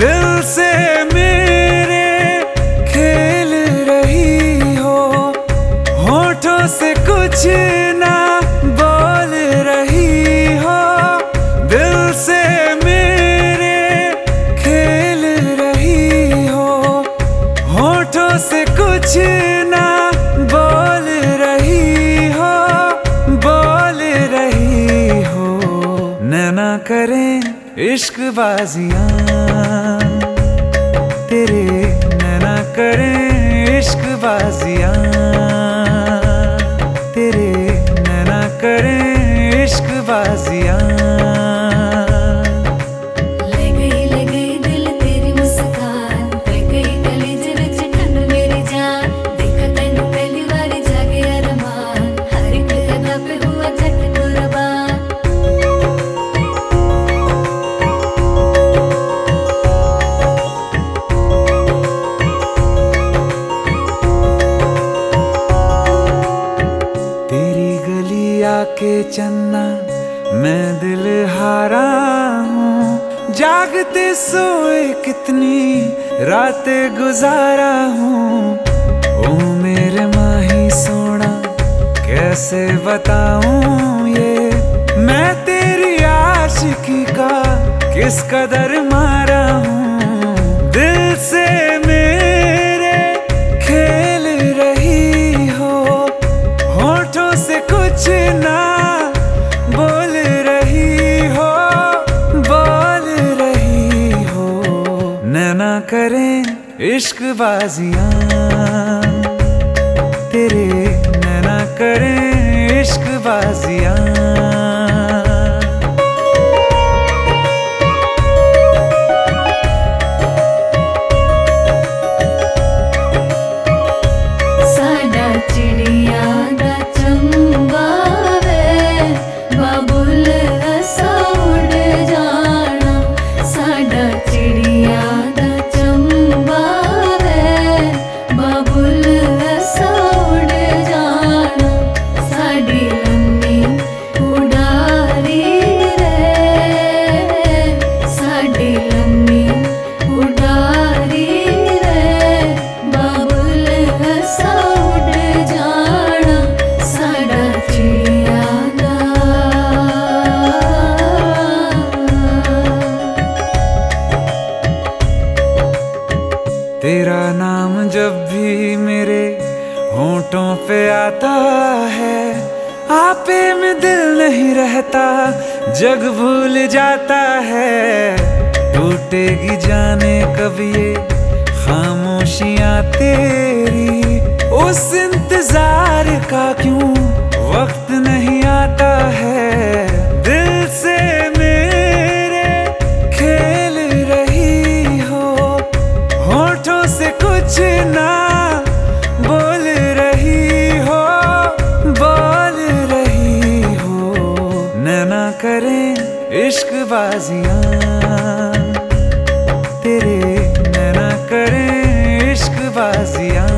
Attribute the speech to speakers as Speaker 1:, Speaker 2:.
Speaker 1: से मेरे खेल रही हो, होठों से कुछ ना बोल रही हो। दिल से मेरे खेल रही हो, होठों से कुछ ना बोल रही हो, बोल रही हो। नैना करें इश्क बाजियाँ तेरे नैना करे इश्क बाजिया तेरे नैना करे इश्क बाजियाँ आके चन्ना, मैं दिल हारा हूँ। जागते सोए कितनी रातें गुजारा हूँ। ओ मेरे माही सोना, कैसे बताऊँ ये? मैं तेरी आशिकी का किस कदर मारा हूँ? दिल से मेरे खेल रही हो, होठों से कुछ ना करें इश्क बाजिया। तेरे न करें इश्क बाजियाँ। जब भी मेरे होठों पे आता है, आपे में दिल नहीं रहता, जग भूल जाता है। टूटेगी जाने कब ये खामोशियाँ तेरी, उस इंतज़ार का क्यों वक्त कुछ ना बोल रही हो, बोल रही हो। नैना करें इश्क बाजियाँ तेरे नैना करें इश्क बाजियाँ